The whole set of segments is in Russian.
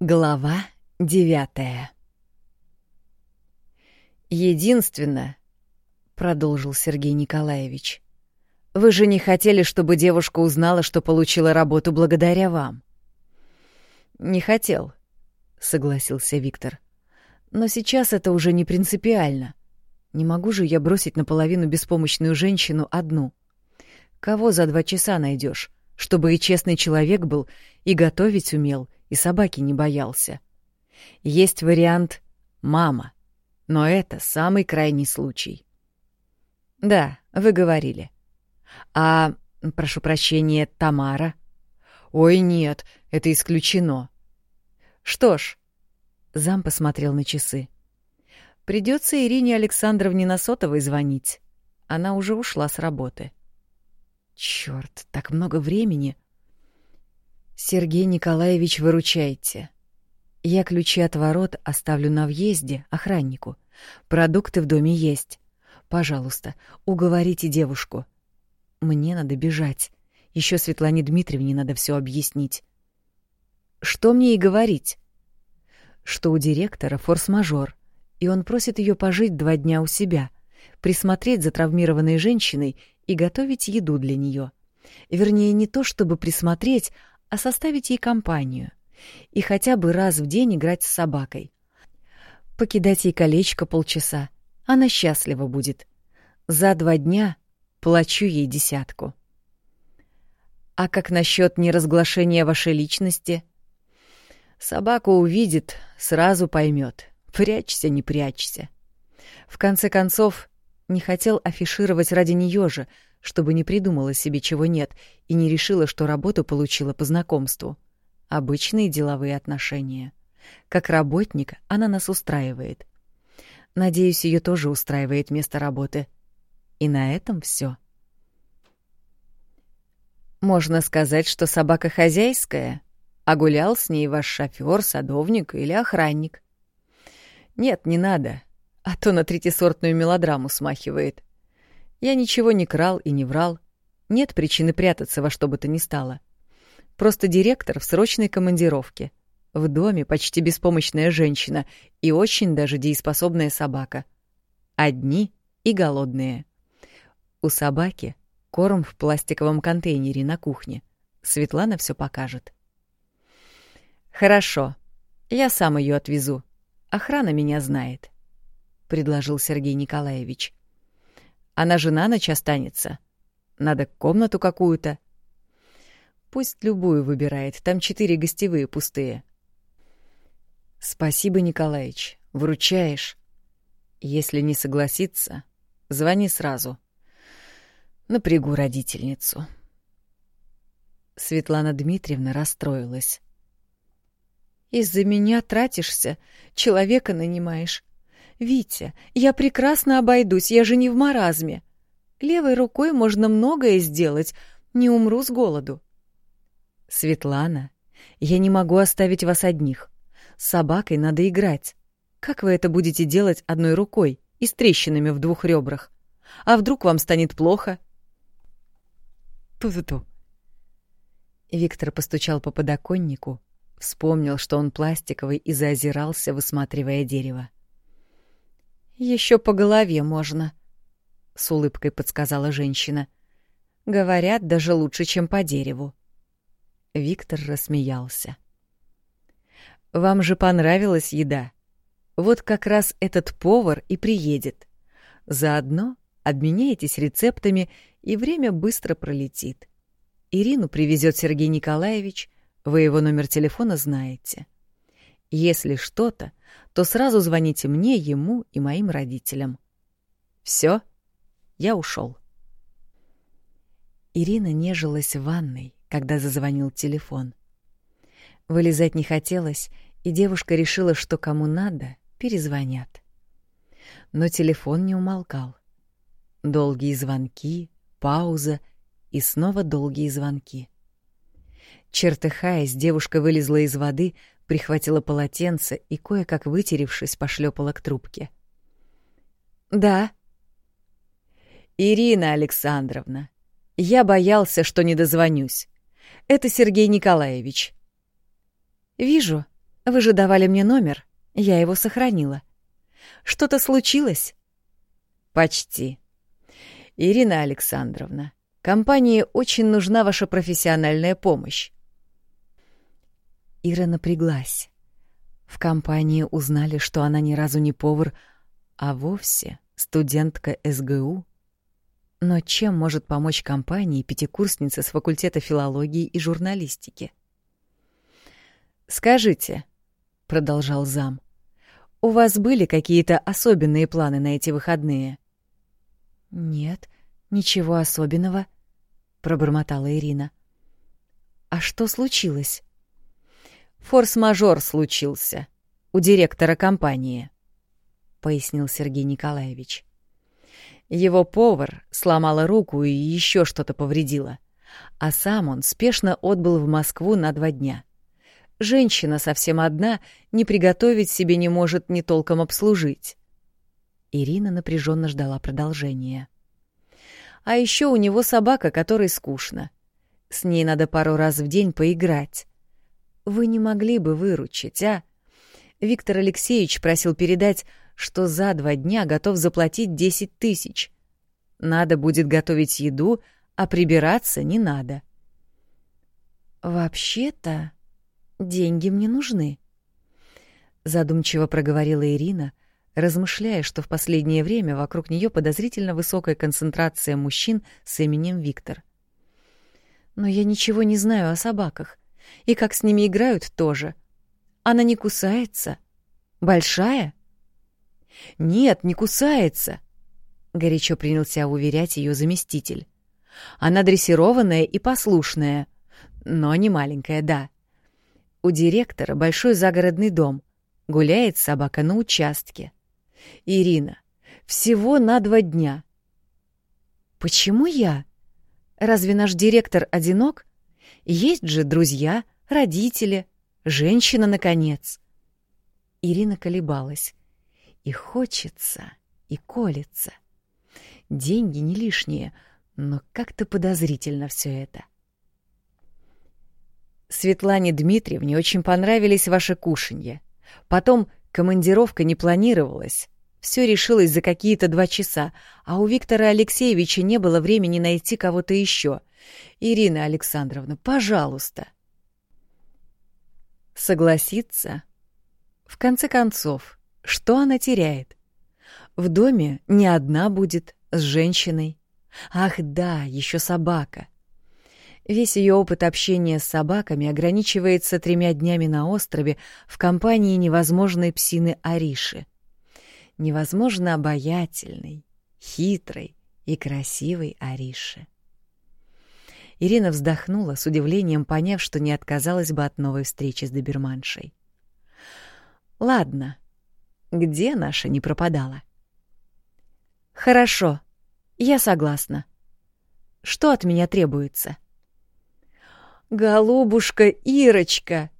Глава девятая «Единственное, — продолжил Сергей Николаевич, — вы же не хотели, чтобы девушка узнала, что получила работу благодаря вам?» «Не хотел», — согласился Виктор. «Но сейчас это уже не принципиально. Не могу же я бросить наполовину беспомощную женщину одну. Кого за два часа найдешь, чтобы и честный человек был, и готовить умел, и собаки не боялся? Есть вариант «мама», но это самый крайний случай. Да, вы говорили. А, прошу прощения, Тамара? Ой, нет, это исключено. Что ж, зам посмотрел на часы. Придется Ирине Александровне Насотовой звонить. Она уже ушла с работы. Черт, так много времени. Сергей Николаевич, выручайте. Я ключи от ворот оставлю на въезде охраннику. Продукты в доме есть. Пожалуйста, уговорите девушку. Мне надо бежать. Еще Светлане Дмитриевне надо все объяснить. Что мне и говорить? Что у директора форс-мажор, и он просит ее пожить два дня у себя, присмотреть за травмированной женщиной и готовить еду для нее. Вернее, не то чтобы присмотреть, а составить ей компанию. И хотя бы раз в день играть с собакой. Покидать ей колечко полчаса. Она счастлива будет. За два дня плачу ей десятку. А как насчет неразглашения вашей личности? Собаку увидит, сразу поймет. Прячься, не прячься. В конце концов, не хотел афишировать ради нее же, чтобы не придумала себе чего нет и не решила, что работу получила по знакомству. Обычные деловые отношения. Как работник она нас устраивает. Надеюсь, ее тоже устраивает место работы. И на этом все. Можно сказать, что собака хозяйская, а гулял с ней ваш шофер, садовник или охранник. Нет, не надо, а то на третисортную мелодраму смахивает. Я ничего не крал и не врал. Нет причины прятаться во что бы то ни стало. Просто директор в срочной командировке. В доме почти беспомощная женщина и очень даже дееспособная собака. Одни и голодные. У собаки корм в пластиковом контейнере на кухне. Светлана все покажет. «Хорошо, я сам ее отвезу. Охрана меня знает», — предложил Сергей Николаевич. Она же на ночь останется. Надо комнату какую-то. Пусть любую выбирает, там четыре гостевые пустые. Спасибо, Николаевич, выручаешь. Если не согласится, звони сразу. Напрягу родительницу. Светлана Дмитриевна расстроилась. «Из-за меня тратишься, человека нанимаешь. «Витя, я прекрасно обойдусь, я же не в маразме. Левой рукой можно многое сделать, не умру с голоду». «Светлана, я не могу оставить вас одних. С собакой надо играть. Как вы это будете делать одной рукой и с трещинами в двух ребрах? А вдруг вам станет плохо?» Ту-ту-ту. Виктор постучал по подоконнику, вспомнил, что он пластиковый, и заозирался, высматривая дерево. Еще по голове можно, с улыбкой подсказала женщина. Говорят, даже лучше, чем по дереву. Виктор рассмеялся. Вам же понравилась еда. Вот как раз этот повар и приедет. Заодно обменяетесь рецептами, и время быстро пролетит. Ирину привезет Сергей Николаевич, вы его номер телефона знаете. Если что-то, то сразу звоните мне, ему и моим родителям. Все, я ушел. Ирина нежилась в ванной, когда зазвонил телефон. Вылезать не хотелось, и девушка решила, что кому надо, перезвонят. Но телефон не умолкал. Долгие звонки, пауза и снова долгие звонки. Чертыхаясь, девушка вылезла из воды, прихватила полотенце и, кое-как вытеревшись, пошлепала к трубке. «Да». «Ирина Александровна, я боялся, что не дозвонюсь. Это Сергей Николаевич». «Вижу. Вы же давали мне номер, я его сохранила. Что-то случилось? Почти. Ирина Александровна, компании очень нужна ваша профессиональная помощь. Ира напряглась. В компании узнали, что она ни разу не повар, а вовсе студентка СГУ. Но чем может помочь компании пятикурсница с факультета филологии и журналистики? «Скажите», — продолжал зам, — «у вас были какие-то особенные планы на эти выходные?» «Нет, ничего особенного», — пробормотала Ирина. «А что случилось?» «Форс-мажор случился у директора компании», — пояснил Сергей Николаевич. Его повар сломала руку и еще что-то повредила, а сам он спешно отбыл в Москву на два дня. Женщина совсем одна, не приготовить себе не может, ни толком обслужить. Ирина напряженно ждала продолжения. А еще у него собака, которой скучно. С ней надо пару раз в день поиграть. Вы не могли бы выручить, а? Виктор Алексеевич просил передать, что за два дня готов заплатить десять тысяч. Надо будет готовить еду, а прибираться не надо. «Вообще-то деньги мне нужны», — задумчиво проговорила Ирина, — размышляя, что в последнее время вокруг нее подозрительно высокая концентрация мужчин с именем Виктор. Но я ничего не знаю о собаках. И как с ними играют тоже. Она не кусается. Большая? Нет, не кусается, горячо принялся уверять ее заместитель. Она дрессированная и послушная, но не маленькая, да. У директора большой загородный дом. Гуляет собака на участке. Ирина, всего на два дня. Почему я? Разве наш директор одинок? Есть же друзья, родители, женщина, наконец. Ирина колебалась. И хочется, и колется. Деньги не лишние, но как-то подозрительно все это. Светлане Дмитриевне очень понравились ваши кушанья. Потом командировка не планировалась, все решилось за какие-то два часа, а у Виктора Алексеевича не было времени найти кого-то еще. Ирина Александровна, пожалуйста. Согласиться? В конце концов, что она теряет? В доме не одна будет, с женщиной. Ах да, еще собака. Весь ее опыт общения с собаками ограничивается тремя днями на острове в компании невозможной псины Ариши невозможно обаятельной, хитрой и красивой Ариши. Ирина вздохнула, с удивлением поняв, что не отказалась бы от новой встречи с доберманшей. «Ладно, где наша не пропадала?» «Хорошо, я согласна. Что от меня требуется?» «Голубушка Ирочка!»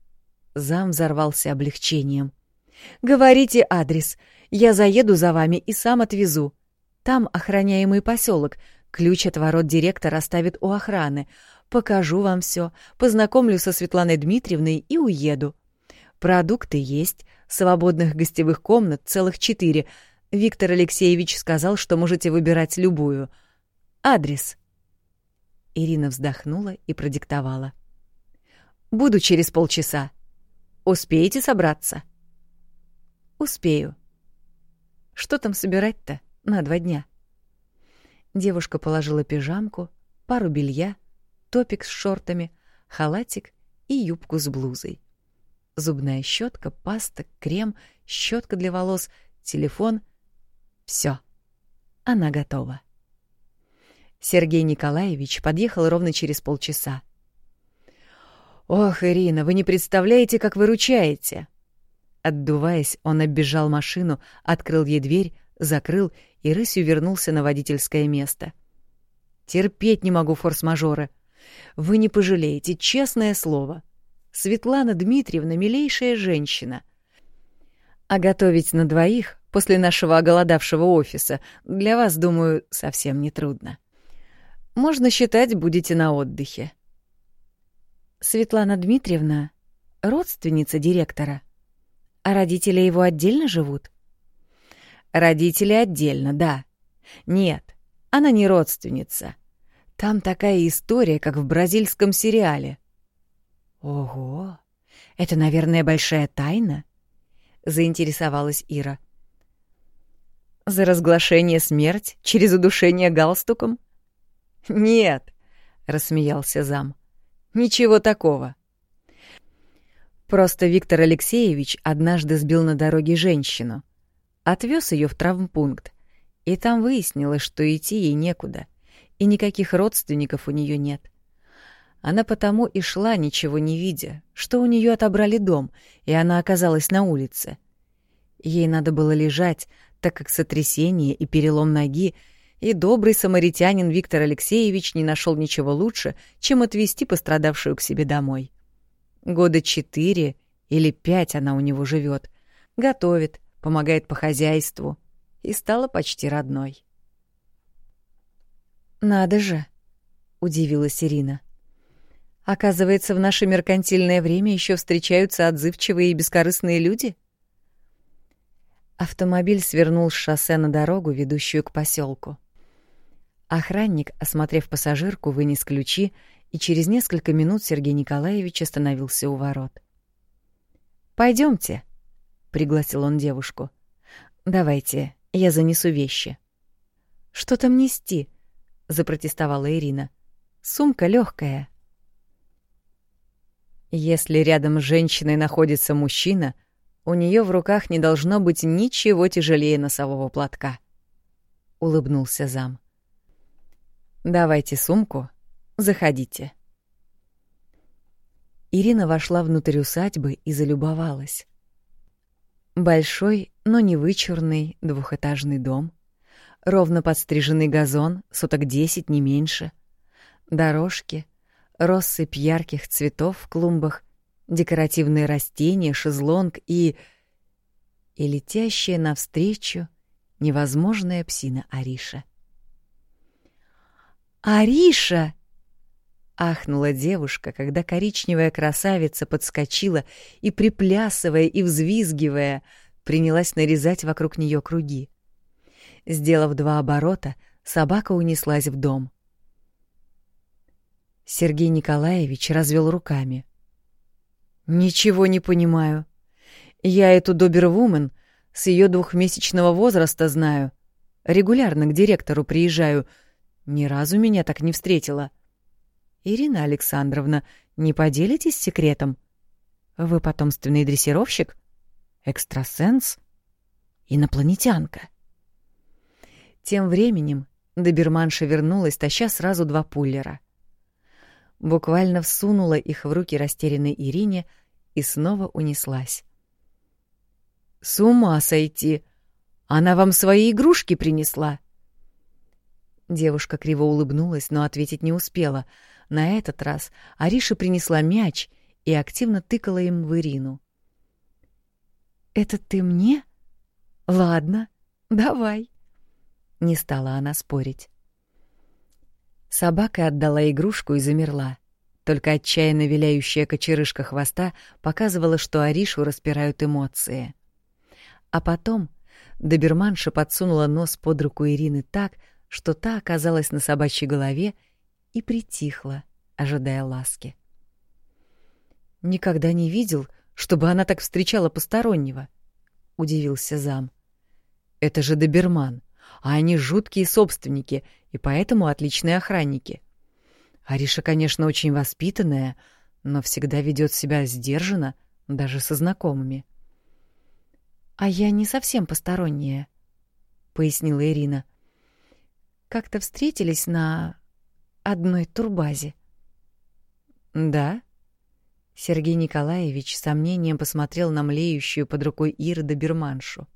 Зам взорвался облегчением. «Говорите адрес. Я заеду за вами и сам отвезу. Там охраняемый поселок. Ключ от ворот директор оставит у охраны. Покажу вам все, познакомлю со Светланой Дмитриевной и уеду. Продукты есть, свободных гостевых комнат целых четыре. Виктор Алексеевич сказал, что можете выбирать любую. Адрес. Ирина вздохнула и продиктовала. «Буду через полчаса. Успеете собраться?» «Успею», что там собирать-то на два дня? Девушка положила пижамку, пару белья, топик с шортами, халатик и юбку с блузой. Зубная щетка, паста, крем, щетка для волос, телефон. Все. Она готова. Сергей Николаевич подъехал ровно через полчаса. «Ох, Ирина, вы не представляете, как выручаете!» Отдуваясь, он оббежал машину, открыл ей дверь, закрыл и рысью вернулся на водительское место. «Терпеть не могу форс-мажоры. Вы не пожалеете, честное слово. Светлана Дмитриевна — милейшая женщина. А готовить на двоих после нашего оголодавшего офиса для вас, думаю, совсем не трудно. Можно считать, будете на отдыхе». Светлана Дмитриевна — родственница директора — А родители его отдельно живут? Родители отдельно, да. Нет, она не родственница. Там такая история, как в бразильском сериале. Ого, это, наверное, большая тайна? Заинтересовалась Ира. За разглашение смерть через удушение галстуком? Нет, рассмеялся зам. Ничего такого. Просто Виктор Алексеевич однажды сбил на дороге женщину, отвез ее в травмпункт, и там выяснилось, что идти ей некуда, и никаких родственников у нее нет. Она потому и шла, ничего не видя, что у нее отобрали дом, и она оказалась на улице. Ей надо было лежать, так как сотрясение и перелом ноги, и добрый самаритянин Виктор Алексеевич не нашел ничего лучше, чем отвезти пострадавшую к себе домой. Года четыре или пять она у него живет, готовит, помогает по хозяйству и стала почти родной. «Надо же!» — удивилась Ирина. «Оказывается, в наше меркантильное время еще встречаются отзывчивые и бескорыстные люди?» Автомобиль свернул с шоссе на дорогу, ведущую к поселку. Охранник, осмотрев пассажирку, вынес ключи и через несколько минут Сергей Николаевич остановился у ворот. Пойдемте, пригласил он девушку. Давайте, я занесу вещи. Что там нести? запротестовала Ирина. Сумка легкая. Если рядом с женщиной находится мужчина, у нее в руках не должно быть ничего тяжелее носового платка. Улыбнулся зам. Давайте сумку Заходите». Ирина вошла внутрь усадьбы и залюбовалась. Большой, но не вычурный двухэтажный дом, ровно подстриженный газон, суток десять, не меньше, дорожки, россыпь ярких цветов в клумбах, декоративные растения, шезлонг и... и летящая навстречу невозможная псина Ариша. «Ариша!» Ахнула девушка, когда коричневая красавица подскочила и, приплясывая и взвизгивая, принялась нарезать вокруг нее круги. Сделав два оборота, собака унеслась в дом. Сергей Николаевич развел руками. «Ничего не понимаю. Я эту добервумен с ее двухмесячного возраста знаю. Регулярно к директору приезжаю. Ни разу меня так не встретила». «Ирина Александровна, не поделитесь секретом? Вы потомственный дрессировщик? Экстрасенс? Инопланетянка?» Тем временем доберманша вернулась, таща сразу два пуллера. Буквально всунула их в руки растерянной Ирине и снова унеслась. «С ума сойти! Она вам свои игрушки принесла!» Девушка криво улыбнулась, но ответить не успела — на этот раз Ариша принесла мяч и активно тыкала им в Ирину. «Это ты мне? Ладно, давай». Не стала она спорить. Собака отдала игрушку и замерла. Только отчаянно виляющая кочерышка хвоста показывала, что Аришу распирают эмоции. А потом доберманша подсунула нос под руку Ирины так, что та оказалась на собачьей голове и притихла, ожидая ласки. «Никогда не видел, чтобы она так встречала постороннего», — удивился зам. «Это же доберман, а они жуткие собственники и поэтому отличные охранники. Ариша, конечно, очень воспитанная, но всегда ведет себя сдержанно, даже со знакомыми». «А я не совсем посторонняя», — пояснила Ирина. «Как-то встретились на одной турбазе. Да? Сергей Николаевич с сомнением посмотрел на млеющую под рукой Ирда Берманшу.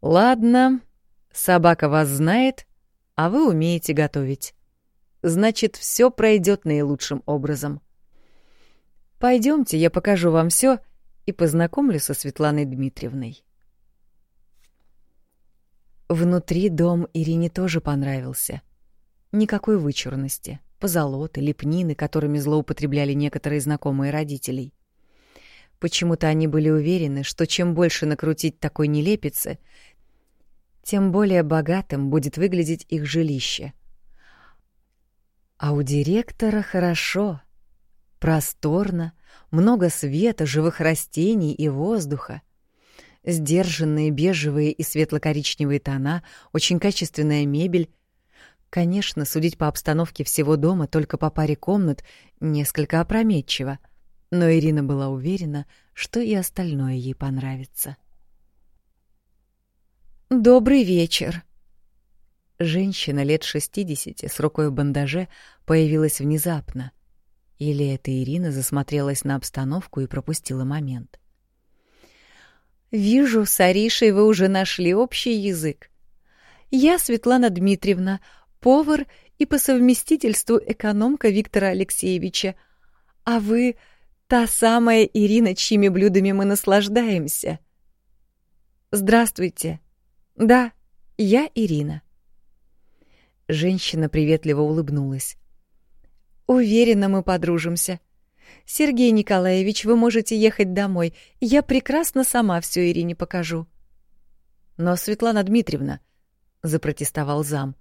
Ладно, собака вас знает, а вы умеете готовить. Значит, все пройдет наилучшим образом. Пойдемте, я покажу вам все и познакомлю со Светланой Дмитриевной. Внутри дом Ирине тоже понравился — Никакой вычурности, позолоты, лепнины, которыми злоупотребляли некоторые знакомые родителей. Почему-то они были уверены, что чем больше накрутить такой нелепицы, тем более богатым будет выглядеть их жилище. А у директора хорошо, просторно, много света, живых растений и воздуха. Сдержанные бежевые и светло-коричневые тона, очень качественная мебель. Конечно, судить по обстановке всего дома только по паре комнат несколько опрометчиво — но Ирина была уверена, что и остальное ей понравится. «Добрый вечер!» Женщина лет шестидесяти с рукой в бандаже появилась внезапно. Или это Ирина засмотрелась на обстановку и пропустила момент. «Вижу, с Аришей вы уже нашли общий язык. Я Светлана Дмитриевна, повар и по совместительству экономка Виктора Алексеевича. А вы Та самая Ирина, чьими блюдами мы наслаждаемся. Здравствуйте. Да, я Ирина. Женщина приветливо улыбнулась. Уверена, мы подружимся. Сергей Николаевич, вы можете ехать домой. Я прекрасно сама все Ирине покажу. Но, Светлана Дмитриевна, запротестовал зам,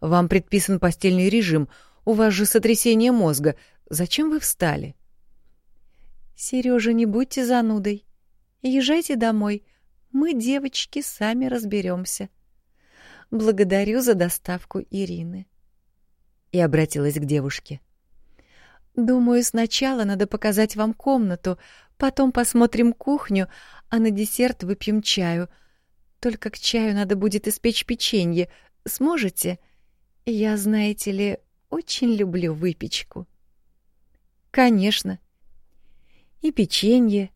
вам предписан постельный режим. У вас же сотрясение мозга. Зачем вы встали? Сережа, не будьте занудой. Езжайте домой. Мы, девочки, сами разберемся. Благодарю за доставку Ирины. И обратилась к девушке. Думаю, сначала надо показать вам комнату, потом посмотрим кухню, а на десерт выпьем чаю. Только к чаю надо будет испечь печенье. Сможете? Я, знаете ли, очень люблю выпечку. Конечно, и печенье,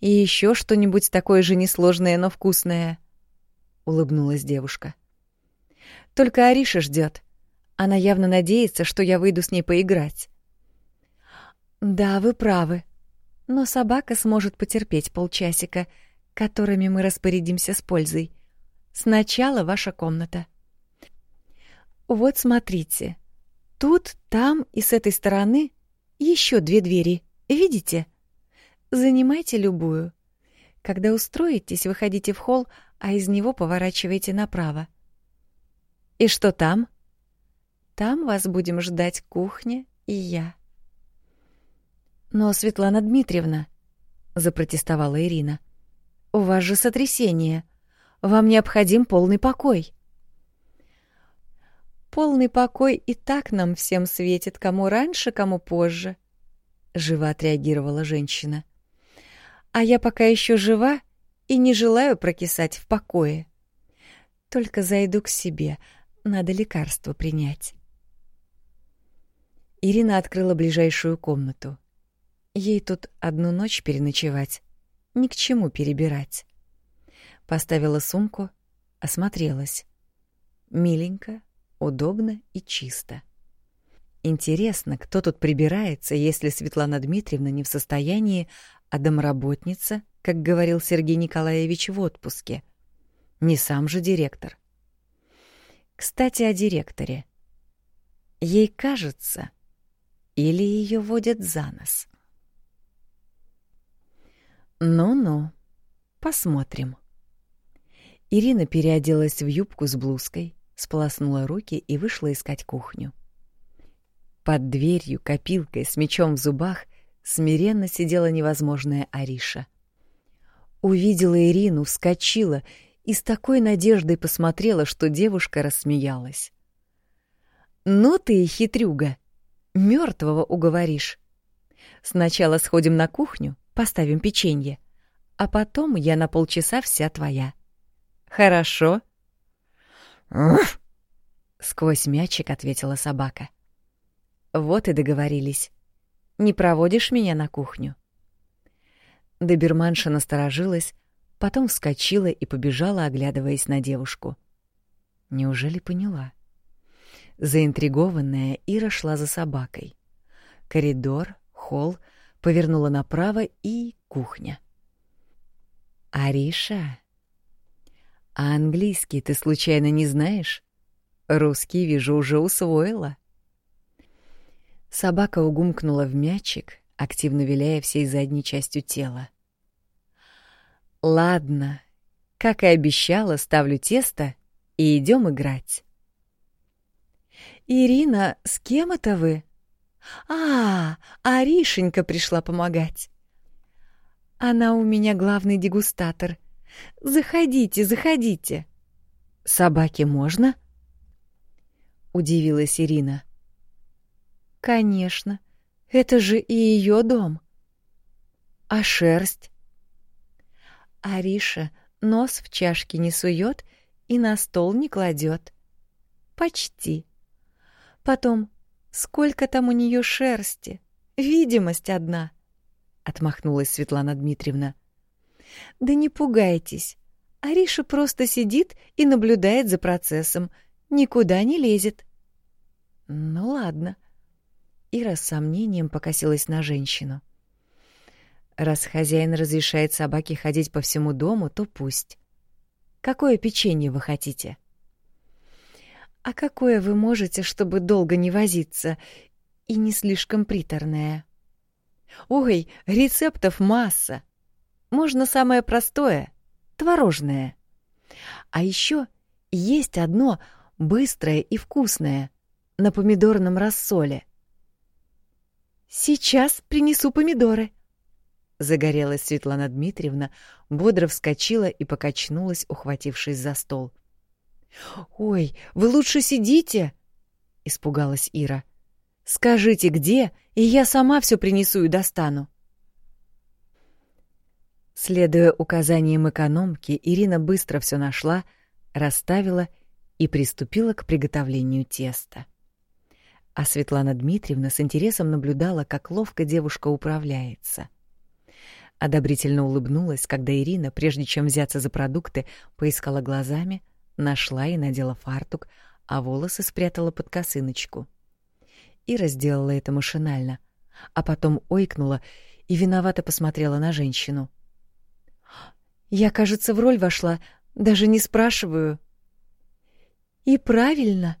и еще что-нибудь такое же несложное, но вкусное, улыбнулась девушка. Только Ариша ждет. Она явно надеется, что я выйду с ней поиграть. Да, вы правы. Но собака сможет потерпеть полчасика, которыми мы распорядимся с пользой. Сначала ваша комната. Вот смотрите. Тут, там и с этой стороны еще две двери. Видите? — Занимайте любую. Когда устроитесь, выходите в холл, а из него поворачивайте направо. И что там? Там вас будем ждать кухня и я. Но, Светлана Дмитриевна, запротестовала Ирина, у вас же сотрясение. Вам необходим полный покой. Полный покой и так нам всем светит, кому раньше, кому позже, живо отреагировала женщина а я пока еще жива и не желаю прокисать в покое. Только зайду к себе, надо лекарство принять. Ирина открыла ближайшую комнату. Ей тут одну ночь переночевать, ни к чему перебирать. Поставила сумку, осмотрелась. Миленько, удобно и чисто. Интересно, кто тут прибирается, если Светлана Дмитриевна не в состоянии а домработница, как говорил Сергей Николаевич, в отпуске. Не сам же директор. Кстати, о директоре. Ей кажется, или ее водят за нос. Ну-ну, посмотрим. Ирина переоделась в юбку с блузкой, сполоснула руки и вышла искать кухню. Под дверью, копилкой, с мечом в зубах — смиренно сидела невозможная Ариша. Увидела Ирину, вскочила и с такой надеждой посмотрела, что девушка рассмеялась. «Ну ты, хитрюга, мертвого уговоришь. Сначала сходим на кухню, поставим печенье, а потом я на полчаса вся твоя. Хорошо?» Сквозь мячик ответила собака. «Вот и договорились. Не проводишь меня на кухню?» Доберманша насторожилась, потом вскочила и побежала, оглядываясь на девушку. Неужели поняла? Заинтригованная, Ира шла за собакой. Коридор, холл, повернула направо и кухня. «Ариша, а английский ты случайно не знаешь? Русский, вижу, уже усвоила». Собака угумкнула в мячик, активно виляя всей задней частью тела. Ладно, как и обещала, ставлю тесто и идем играть. Ирина, с кем это вы? А, Аришенька пришла помогать. Она у меня главный дегустатор. Заходите, заходите. Собаке можно? Удивилась Ирина. Конечно, это же и ее дом. А шерсть? Ариша нос в чашке не сует и на стол не кладет. Почти. Потом, сколько там у нее шерсти? Видимость одна. Отмахнулась Светлана Дмитриевна. Да не пугайтесь. Ариша просто сидит и наблюдает за процессом, никуда не лезет. Ну ладно. Ира с сомнением покосилась на женщину. Раз хозяин разрешает собаке ходить по всему дому, то пусть. Какое печенье вы хотите? А какое вы можете, чтобы долго не возиться и не слишком приторное? Ой, рецептов масса. Можно самое простое творожное. А еще есть одно быстрое и вкусное на помидорном рассоле. Сейчас принесу помидоры. Загорелась Светлана Дмитриевна, бодро вскочила и покачнулась, ухватившись за стол. «Ой, вы лучше сидите!» — испугалась Ира. «Скажите, где, и я сама все принесу и достану». Следуя указаниям экономки, Ирина быстро все нашла, расставила и приступила к приготовлению теста. А Светлана Дмитриевна с интересом наблюдала, как ловко девушка управляется — Одобрительно улыбнулась, когда Ирина, прежде чем взяться за продукты, поискала глазами, нашла и надела фартук, а волосы спрятала под косыночку. Ира сделала это машинально, а потом ойкнула и виновато посмотрела на женщину. «Я, кажется, в роль вошла, даже не спрашиваю». «И правильно.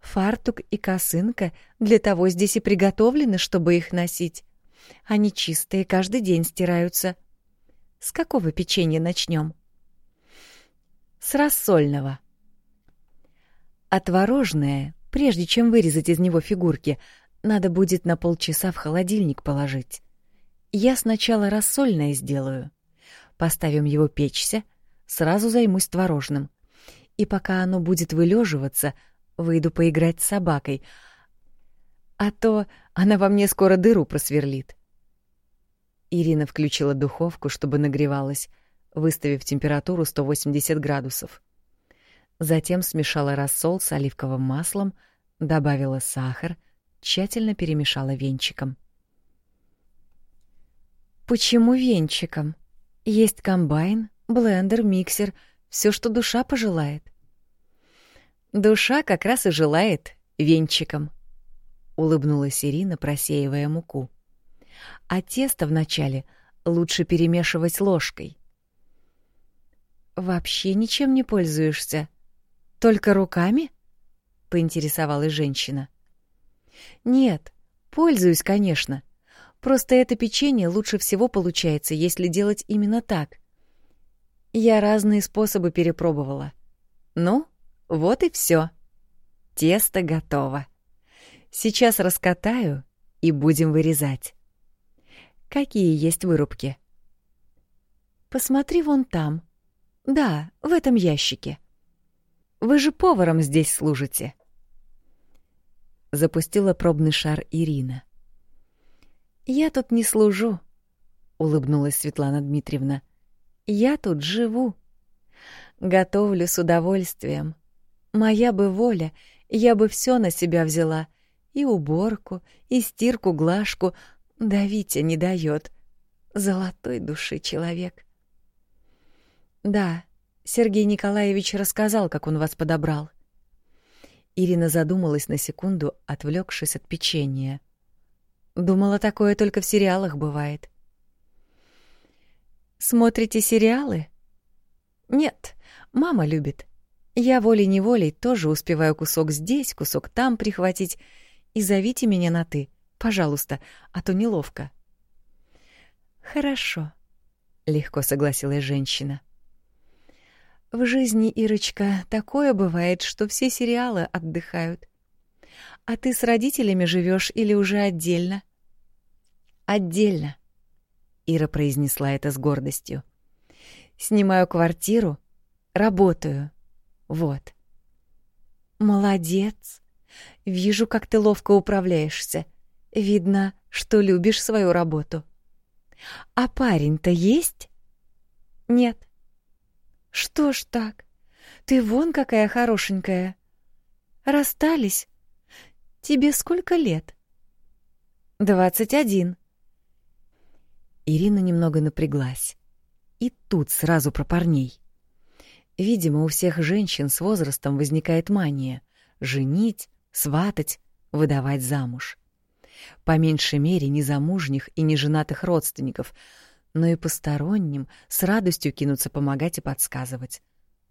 Фартук и косынка для того здесь и приготовлены, чтобы их носить. Они чистые, каждый день стираются. С какого печенья начнем? С рассольного. А творожное, прежде чем вырезать из него фигурки, надо будет на полчаса в холодильник положить. Я сначала рассольное сделаю. Поставим его печься, сразу займусь творожным. И пока оно будет вылеживаться, выйду поиграть с собакой. А то она во мне скоро дыру просверлит. Ирина включила духовку, чтобы нагревалась, выставив температуру 180 градусов. Затем смешала рассол с оливковым маслом, добавила сахар, тщательно перемешала венчиком. Почему венчиком? Есть комбайн, блендер, миксер, все, что душа пожелает. Душа как раз и желает венчиком, улыбнулась Ирина, просеивая муку а тесто вначале лучше перемешивать ложкой. «Вообще ничем не пользуешься? Только руками?» — поинтересовалась женщина. «Нет, пользуюсь, конечно. Просто это печенье лучше всего получается, если делать именно так. Я разные способы перепробовала. Ну, вот и все. Тесто готово. Сейчас раскатаю и будем вырезать. Какие есть вырубки? Посмотри вон там. Да, в этом ящике. Вы же поваром здесь служите. Запустила пробный шар Ирина. Я тут не служу, улыбнулась Светлана Дмитриевна. Я тут живу. Готовлю с удовольствием. Моя бы воля, я бы все на себя взяла. И уборку, и стирку, глажку, да Витя не дает. Золотой души человек. Да, Сергей Николаевич рассказал, как он вас подобрал. Ирина задумалась на секунду, отвлекшись от печенья. Думала, такое только в сериалах бывает. Смотрите сериалы? Нет, мама любит. Я волей-неволей тоже успеваю кусок здесь, кусок там прихватить. И зовите меня на «ты». Пожалуйста, а то неловко. Хорошо. легко согласилась женщина. В жизни, Ирочка, такое бывает, что все сериалы отдыхают. А ты с родителями живешь или уже отдельно? Отдельно. Ира произнесла это с гордостью. Снимаю квартиру, работаю. Вот. Молодец. Вижу, как ты ловко управляешься. Видно, что любишь свою работу. А парень-то есть? Нет. Что ж так? Ты вон какая хорошенькая. Расстались? Тебе сколько лет? Двадцать один. Ирина немного напряглась. И тут сразу про парней. Видимо, у всех женщин с возрастом возникает мания — женить, сватать, выдавать замуж. По меньшей мере незамужних и неженатых родственников, но и посторонним с радостью кинутся помогать и подсказывать,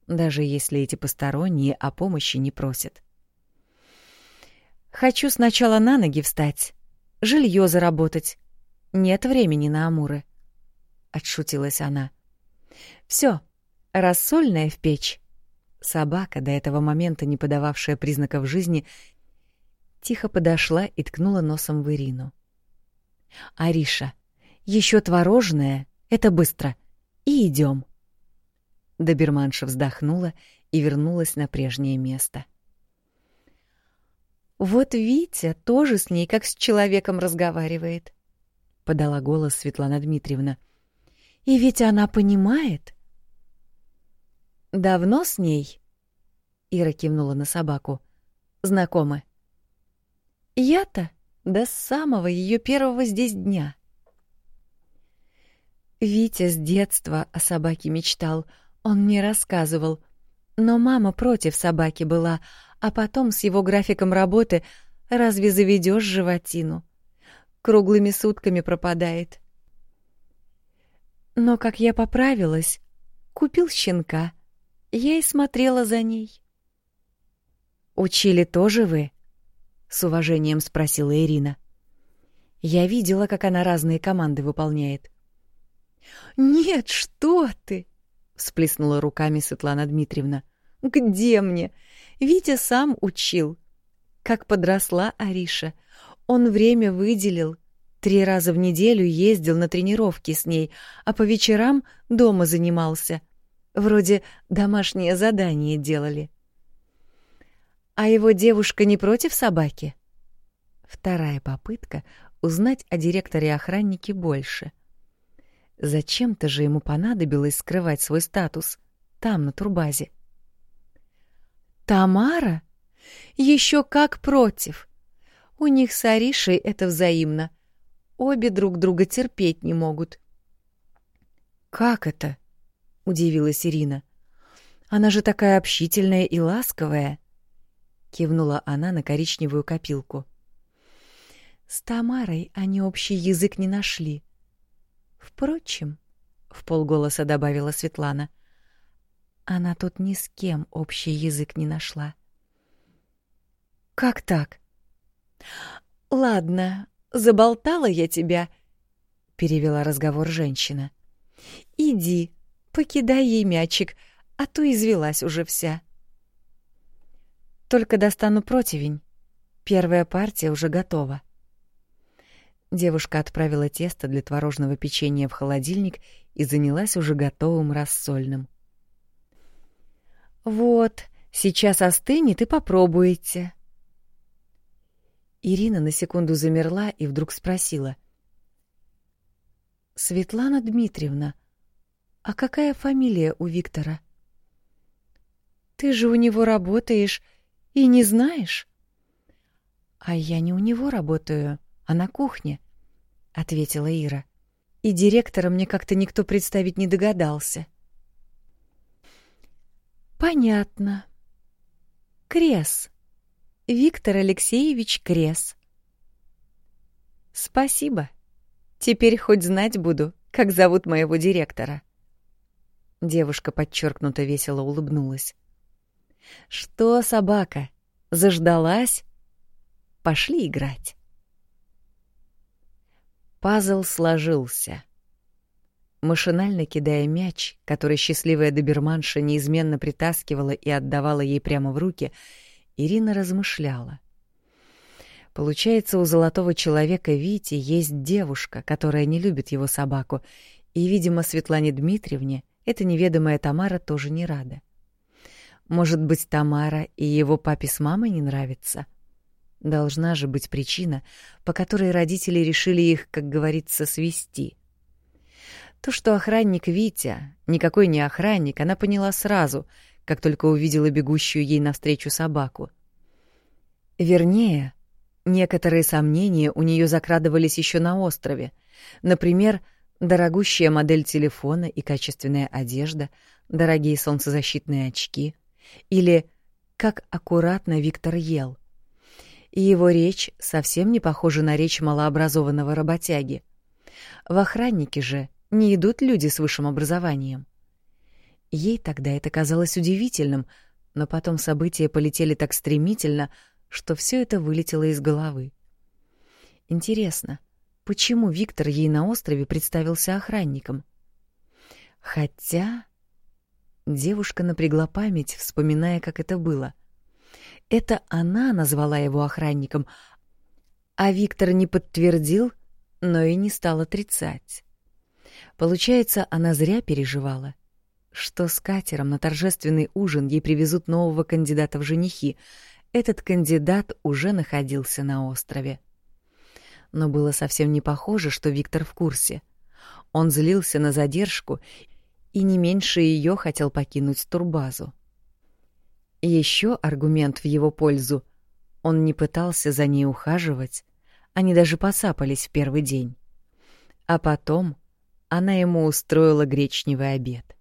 даже если эти посторонние о помощи не просят. «Хочу сначала на ноги встать, жилье заработать. Нет времени на амуры», — отшутилась она. «Всё, рассольная в печь». Собака, до этого момента не подававшая признаков жизни, тихо подошла и ткнула носом в Ирину. «Ариша, еще творожное, это быстро. И идем. Доберманша вздохнула и вернулась на прежнее место. «Вот Витя тоже с ней как с человеком разговаривает», — подала голос Светлана Дмитриевна. «И ведь она понимает». «Давно с ней?» — Ира кивнула на собаку. «Знакомы?» «Я-то до самого ее первого здесь дня. Витя с детства о собаке мечтал, он мне рассказывал. Но мама против собаки была, а потом с его графиком работы разве заведешь животину? Круглыми сутками пропадает. Но как я поправилась, купил щенка. Я и смотрела за ней. «Учили тоже вы?» — с уважением спросила Ирина. «Я видела, как она разные команды выполняет». «Нет, что ты!» — всплеснула руками Светлана Дмитриевна. «Где мне? Витя сам учил. Как подросла Ариша, он время выделил. Три раза в неделю ездил на тренировки с ней, а по вечерам дома занимался. Вроде домашнее задание делали». «А его девушка не против собаки?» Вторая попытка узнать о директоре-охраннике больше — Зачем-то же ему понадобилось скрывать свой статус там, на турбазе. «Тамара? Еще как против! У них с Аришей это взаимно. Обе друг друга терпеть не могут». «Как это?» — удивилась Ирина. «Она же такая общительная и ласковая!» — кивнула она на коричневую копилку. «С Тамарой они общий язык не нашли. Впрочем, в полголоса добавила Светлана, она тут ни с кем общий язык не нашла. Как так? Ладно, заболтала я тебя, перевела разговор женщина. Иди, покидай ей мячик, а то извелась уже вся. Только достану противень. Первая партия уже готова. Девушка отправила тесто для творожного печенья в холодильник и занялась уже готовым рассольным. «Вот, сейчас остынет и попробуете». Ирина на секунду замерла и вдруг спросила. «Светлана Дмитриевна, а какая фамилия у Виктора?» «Ты же у него работаешь и не знаешь?» «А я не у него работаю», а на кухне, ответила Ира. И директора мне как-то никто представить не догадался. Понятно. Крес. Виктор Алексеевич Крес. Спасибо. Теперь хоть знать буду, как зовут моего директора. Девушка подчеркнуто весело улыбнулась. Что, собака, заждалась? Пошли играть. Пазл сложился. Машинально кидая мяч, который счастливая доберманша неизменно притаскивала и отдавала ей прямо в руки, Ирина размышляла. Получается, у золотого человека Вити есть девушка, которая не любит его собаку, и, видимо, Светлане Дмитриевне эта неведомая Тамара тоже не рада. Может быть, Тамара и его папе с мамой не нравятся? Должна же быть причина, по которой родители решили их, как говорится, свести. То, что охранник Витя, никакой не охранник, она поняла сразу, как только увидела бегущую ей навстречу собаку. Вернее, некоторые сомнения у нее закрадывались еще на острове. Например, дорогущая модель телефона и качественная одежда, дорогие солнцезащитные очки — или «как аккуратно Виктор ел». И его речь совсем не похожа на речь малообразованного работяги. В охраннике же не идут люди с высшим образованием. Ей тогда это казалось удивительным, но потом события полетели так стремительно, что все это вылетело из головы. Интересно, почему Виктор ей на острове представился охранником? Хотя Девушка напрягла память, вспоминая, как это было. Это она назвала его охранником, а Виктор не подтвердил, но и не стал отрицать. Получается, она зря переживала. Что с катером на торжественный ужин ей привезут нового кандидата в женихи. Этот кандидат уже находился на острове. Но было совсем не похоже, что Виктор в курсе. Он злился на задержку и не меньше ее хотел покинуть турбазу. Еще аргумент в его пользу — он не пытался за ней ухаживать, они даже посапались в первый день. А потом она ему устроила гречневый обед.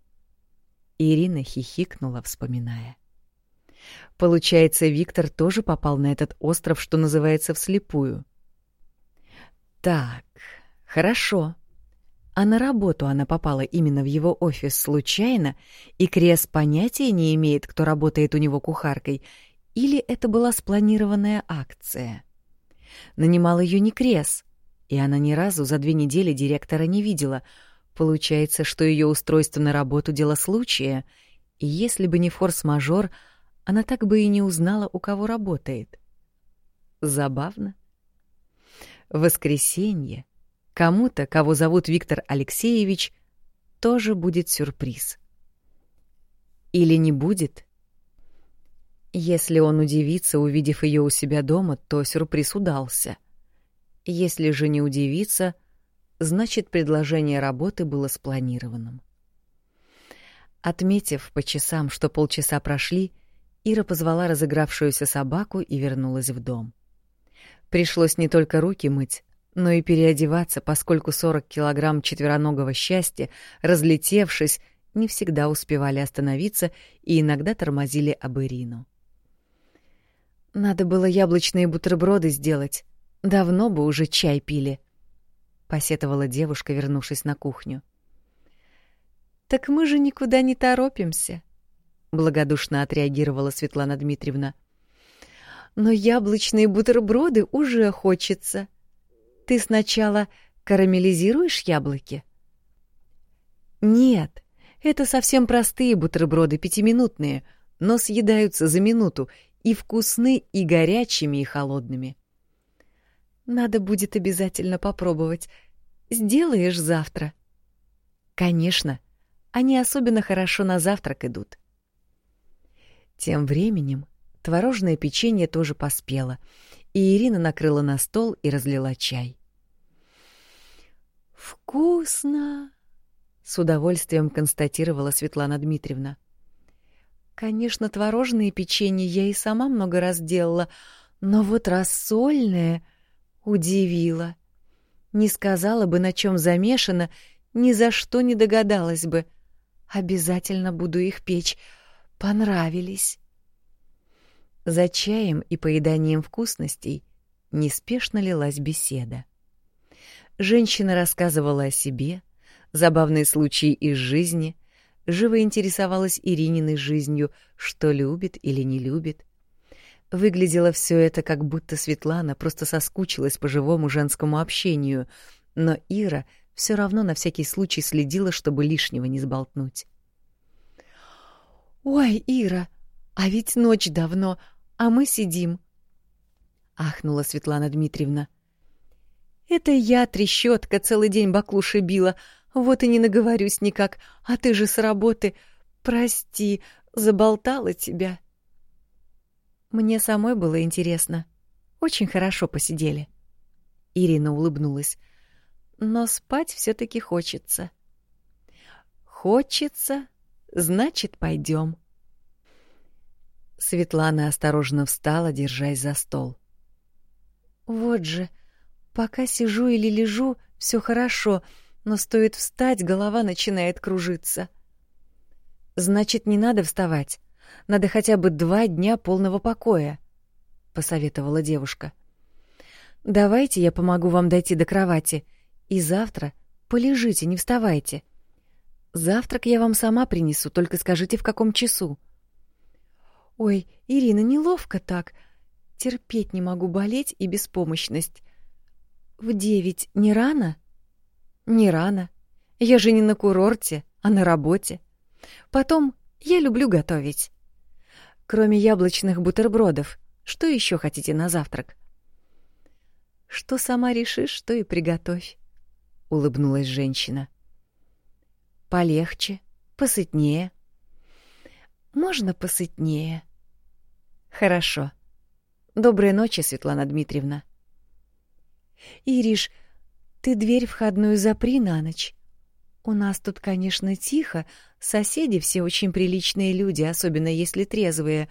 Ирина хихикнула, вспоминая. Получается, Виктор тоже попал на этот остров, что называется, вслепую. Так, хорошо а на работу она попала именно в его офис случайно, и Крес понятия не имеет, кто работает у него кухаркой, или это была спланированная акция. Нанимал ее не Крес, и она ни разу за две недели директора не видела. Получается, что ее устройство на работу — дело случая, и если бы не форс-мажор, она так бы и не узнала, у кого работает. Забавно. Воскресенье Кому-то, кого зовут Виктор Алексеевич, тоже будет сюрприз. Или не будет? Если он удивится, увидев ее у себя дома, то сюрприз удался. Если же не удивится, значит, предложение работы было спланированным. Отметив по часам, что полчаса прошли, Ира позвала разыгравшуюся собаку и вернулась в дом. Пришлось не только руки мыть, но и переодеваться, поскольку 40 килограмм четвероногого счастья, разлетевшись, не всегда успевали остановиться и иногда тормозили об Ирину. «Надо было яблочные бутерброды сделать. Давно бы уже чай пили», — посетовала девушка, вернувшись на кухню. «Так мы же никуда не торопимся», — благодушно отреагировала Светлана Дмитриевна. «Но яблочные бутерброды уже хочется», — ты сначала карамелизируешь яблоки? Нет, это совсем простые бутерброды, пятиминутные, но съедаются за минуту и вкусны и горячими, и холодными. Надо будет обязательно попробовать. Сделаешь завтра? Конечно, они особенно хорошо на завтрак идут. Тем временем творожное печенье тоже поспело — и Ирина накрыла на стол и разлила чай. «Вкусно!» — с удовольствием констатировала Светлана Дмитриевна. «Конечно, творожные печенье я и сама много раз делала, но вот рассольное удивило. Не сказала бы, на чем замешано, ни за что не догадалась бы. Обязательно буду их печь. Понравились». За чаем и поеданием вкусностей неспешно лилась беседа. Женщина рассказывала о себе, забавные случаи из жизни, живо интересовалась Ирининой жизнью, что любит или не любит. Выглядело все это, как будто Светлана просто соскучилась по живому женскому общению, но Ира все равно на всякий случай следила, чтобы лишнего не сболтнуть. «Ой, Ира, а ведь ночь давно, а мы сидим», — ахнула Светлана Дмитриевна. «Это я, трещотка, целый день баклуши била, вот и не наговорюсь никак, а ты же с работы. Прости, заболтала тебя». Мне самой было интересно. Очень хорошо посидели. Ирина улыбнулась. Но спать все таки хочется. Хочется, значит, пойдем. Светлана осторожно встала, держась за стол. Вот же, пока сижу или лежу, все хорошо, но стоит встать, голова начинает кружиться. Значит, не надо вставать. Надо хотя бы два дня полного покоя, посоветовала девушка. Давайте я помогу вам дойти до кровати, и завтра полежите, не вставайте. Завтрак я вам сама принесу, только скажите, в каком часу. Ой, Ирина, неловко так. Терпеть не могу болеть и беспомощность. В девять не рано? Не рано. Я же не на курорте, а на работе. Потом я люблю готовить. Кроме яблочных бутербродов, что еще хотите на завтрак? Что сама решишь, то и приготовь, улыбнулась женщина. Полегче, посытнее. Можно посытнее. Хорошо. Доброй ночи, Светлана Дмитриевна. Ириш, ты дверь входную запри на ночь. У нас тут, конечно, тихо, соседи все очень приличные люди, особенно если трезвые.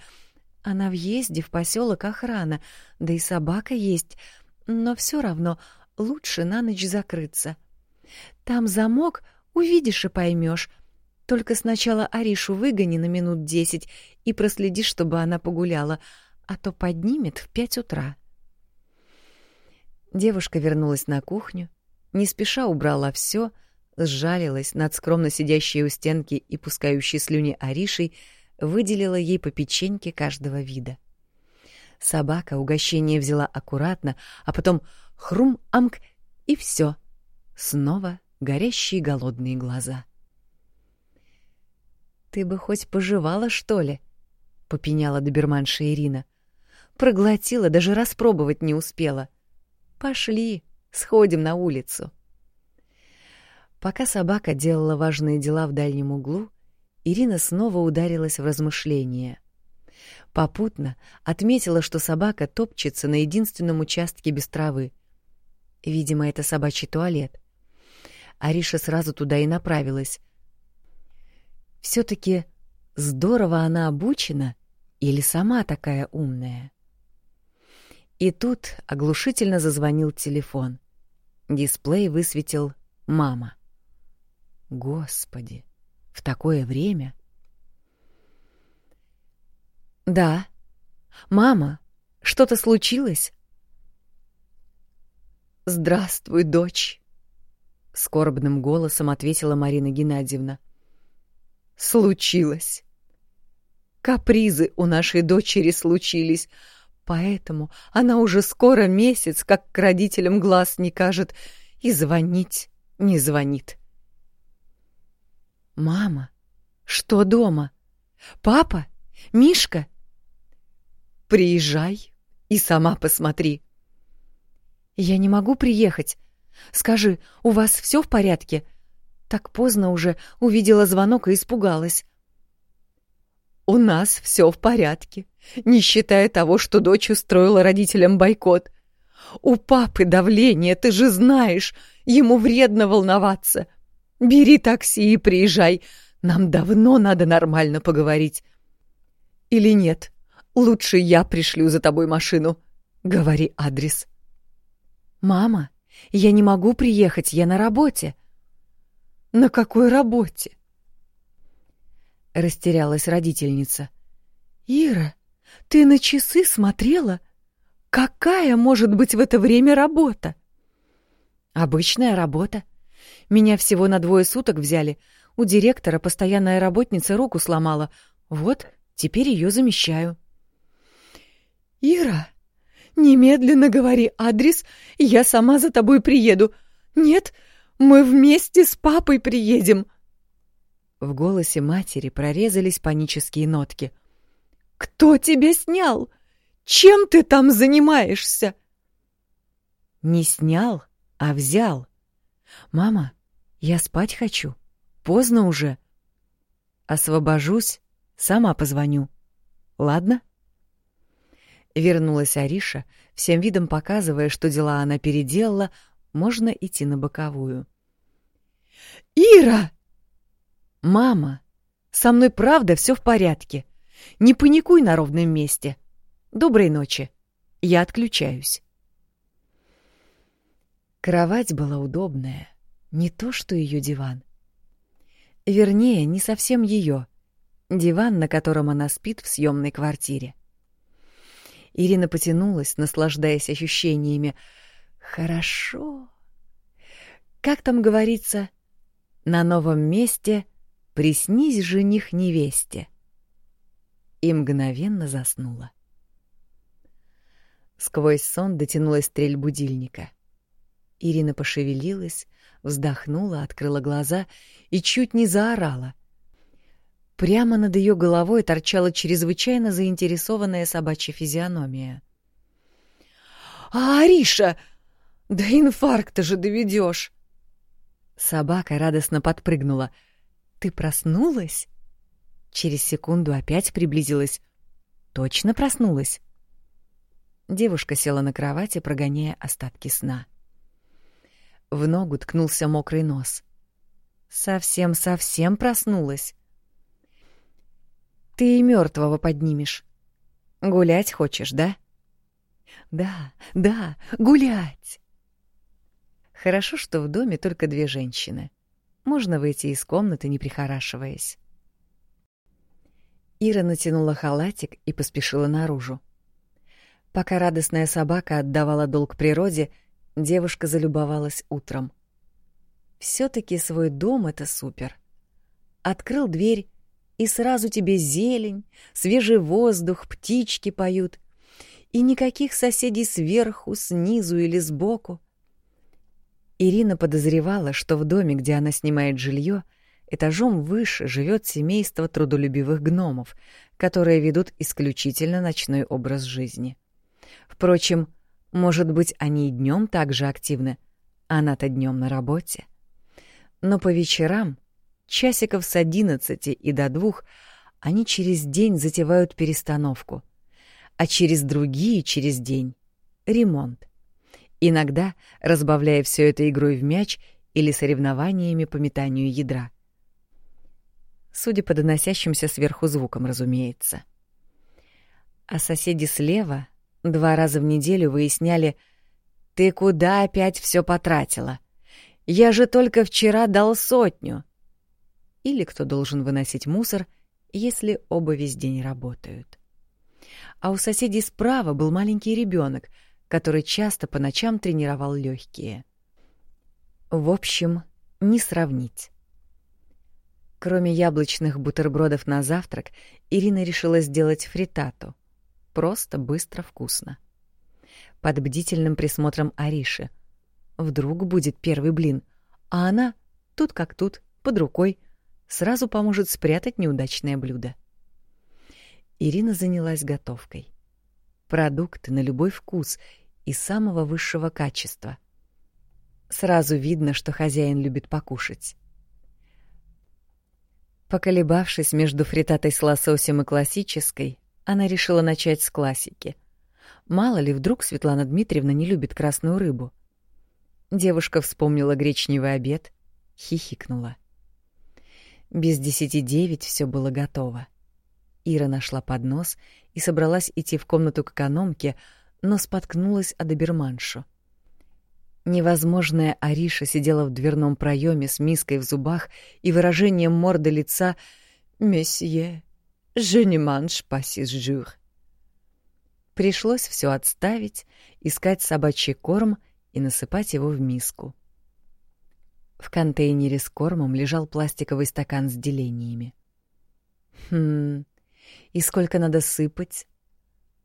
А на въезде в поселок охрана, да и собака есть, но все равно лучше на ночь закрыться. Там замок, увидишь и поймешь. Только сначала Аришу выгони на минут десять и проследи, чтобы она погуляла, а то поднимет в пять утра. Девушка вернулась на кухню, не спеша убрала все — сжалилась над скромно сидящей у стенки и пускающей слюни Аришей, выделила ей по печеньке каждого вида. Собака угощение взяла аккуратно, а потом хрум-амк, и все. Снова горящие голодные глаза. «Ты бы хоть пожевала, что ли?» — попеняла доберманша Ирина. «Проглотила, даже распробовать не успела. Пошли, сходим на улицу». Пока собака делала важные дела в дальнем углу, Ирина снова ударилась в размышления. Попутно отметила, что собака топчется на единственном участке без травы. Видимо, это собачий туалет. Ариша сразу туда и направилась. все таки здорово она обучена или сама такая умная? И тут оглушительно зазвонил телефон. Дисплей высветил «Мама». Господи, в такое время? Да. Мама, что-то случилось? Здравствуй, дочь, скорбным голосом ответила Марина Геннадьевна. Случилось. Капризы у нашей дочери случились, поэтому она уже скоро месяц, как к родителям глаз не кажет, и звонить не звонит. Мама, что дома? Папа? Мишка? Приезжай и сама посмотри. Я не могу приехать. Скажи, у вас все в порядке? Так поздно уже увидела звонок и испугалась. У нас все в порядке, не считая того, что дочь устроила родителям бойкот. У папы давление, ты же знаешь, ему вредно волноваться. Бери такси и приезжай. Нам давно надо нормально поговорить. Или нет, лучше я пришлю за тобой машину. Говори адрес. Мама, я не могу приехать, я на работе. На какой работе? Растерялась родительница. Ира, ты на часы смотрела? Какая может быть в это время работа? Обычная работа. Меня всего на двое суток взяли. У директора постоянная работница руку сломала. Вот, теперь ее замещаю. Ира, немедленно говори адрес, я сама за тобой приеду. Нет, Мы вместе с папой приедем!» В голосе матери прорезались панические нотки. «Кто тебя снял? Чем ты там занимаешься?» «Не снял, а взял. Мама, я спать хочу. Поздно уже. Освобожусь, сама позвоню. Ладно?» Вернулась Ариша, всем видом показывая, что дела она переделала, можно идти на боковую. «Ира!» «Мама, со мной правда все в порядке. Не паникуй на ровном месте. Доброй ночи. Я отключаюсь». Кровать была удобная, не то что ее диван. Вернее, не совсем ее. Диван, на котором она спит в съемной квартире. Ирина потянулась, наслаждаясь ощущениями. Хорошо. Как там говорится, на новом месте приснись жених невесте. И мгновенно заснула. Сквозь сон дотянулась стрель будильника. Ирина пошевелилась, вздохнула, открыла глаза и чуть не заорала — Прямо над ее головой торчала чрезвычайно заинтересованная собачья физиономия. «А, Ариша! Да инфаркта же доведешь!» Собака радостно подпрыгнула. «Ты проснулась?» Через секунду опять приблизилась. «Точно проснулась?» Девушка села на кровати, прогоняя остатки сна. В ногу ткнулся мокрый нос. Совсем-совсем проснулась. Ты и мертвого поднимешь. Гулять хочешь, да? Да, да, гулять. Хорошо, что в доме только две женщины. Можно выйти из комнаты, не прихорашиваясь. Ира натянула халатик и поспешила наружу. Пока радостная собака отдавала долг природе, девушка залюбовалась утром. все таки свой дом — это супер. Открыл дверь и сразу тебе зелень, свежий воздух, птички поют. И никаких соседей сверху, снизу или сбоку. Ирина подозревала, что в доме, где она снимает жилье, этажом выше живет семейство трудолюбивых гномов, которые ведут исключительно ночной образ жизни. Впрочем, может быть, они и днем так же активны, она-то днем на работе. Но по вечерам Часиков с одиннадцати и до двух они через день затевают перестановку, а через другие через день — ремонт. Иногда разбавляя все это игрой в мяч или соревнованиями по метанию ядра. Судя по доносящимся сверху звукам, разумеется. А соседи слева два раза в неделю выясняли, «Ты куда опять все потратила? Я же только вчера дал сотню!» или кто должен выносить мусор, если оба весь день работают. А у соседей справа был маленький ребенок, который часто по ночам тренировал легкие. В общем, не сравнить. Кроме яблочных бутербродов на завтрак, Ирина решила сделать фритату. Просто, быстро, вкусно. Под бдительным присмотром Ариши. Вдруг будет первый блин, а она тут как тут, под рукой, сразу поможет спрятать неудачное блюдо. Ирина занялась готовкой. Продукты на любой вкус и самого высшего качества. Сразу видно, что хозяин любит покушать. Поколебавшись между фритатой с лососем и классической, она решила начать с классики. Мало ли, вдруг Светлана Дмитриевна не любит красную рыбу. Девушка вспомнила гречневый обед, хихикнула. Без десяти девять все было готово. Ира нашла поднос и собралась идти в комнату к экономке, но споткнулась о доберманшу. Невозможная Ариша сидела в дверном проеме с миской в зубах и выражением морды лица «Месье, je ne mange pas si jure». Пришлось все отставить, искать собачий корм и насыпать его в миску. В контейнере с кормом лежал пластиковый стакан с делениями. Хм, и сколько надо сыпать?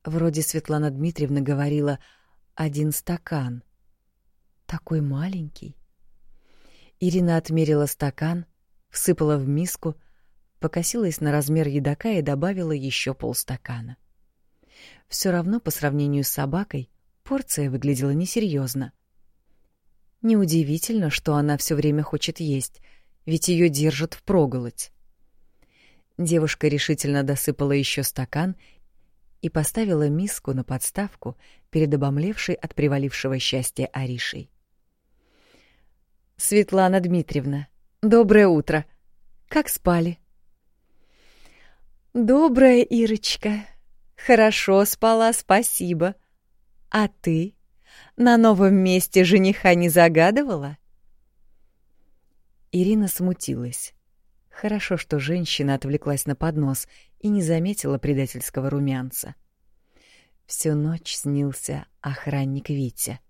Вроде Светлана Дмитриевна говорила один стакан. Такой маленький. Ирина отмерила стакан, всыпала в миску, покосилась на размер едока и добавила еще полстакана. Все равно по сравнению с собакой порция выглядела несерьезно. Неудивительно, что она все время хочет есть, ведь ее держат впроголодь. Девушка решительно досыпала еще стакан и поставила миску на подставку перед обомлевшей от привалившего счастья Аришей. «Светлана Дмитриевна, доброе утро! Как спали?» «Доброе, Ирочка. Хорошо спала, спасибо. А ты на новом месте жениха не загадывала?» Ирина смутилась. Хорошо, что женщина отвлеклась на поднос и не заметила предательского румянца. Всю ночь снился охранник Витя.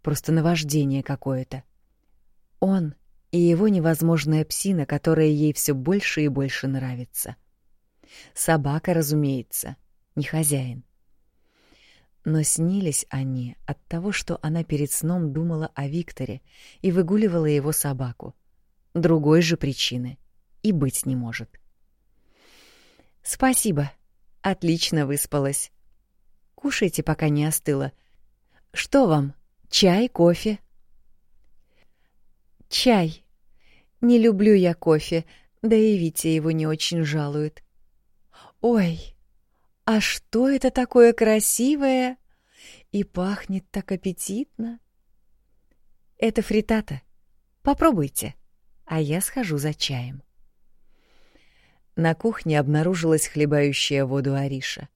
Просто наваждение какое-то. Он и его невозможная псина, которая ей все больше и больше нравится. Собака, разумеется, не хозяин. Но снились они от того, что она перед сном думала о Викторе и выгуливала его собаку. Другой же причины и быть не может. Спасибо. Отлично выспалась. Кушайте, пока не остыло. Что вам? Чай, кофе? Чай. Не люблю я кофе, да и Витя его не очень жалует. Ой, а что это такое красивое? И пахнет так аппетитно. Это фритата. Попробуйте, а я схожу за чаем. На кухне обнаружилась хлебающая воду Ариша.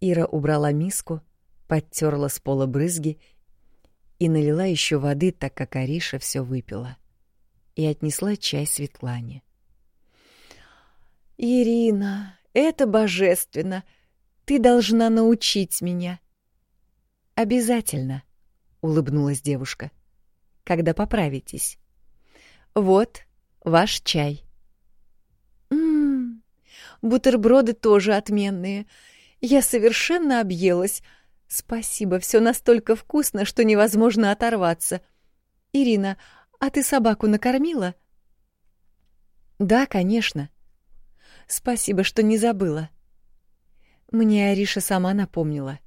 Ира убрала миску, подтерла с пола брызги и налила еще воды, так как Ариша все выпила, и отнесла чай Светлане. «Ирина, это божественно! Ты должна научить меня!» «Обязательно!» — улыбнулась девушка. «Когда поправитесь. Вот ваш чай». Бутерброды тоже отменные. Я совершенно объелась. Спасибо, все настолько вкусно, что невозможно оторваться. Ирина, а ты собаку накормила? Да, конечно. Спасибо, что не забыла. Мне Ариша сама напомнила.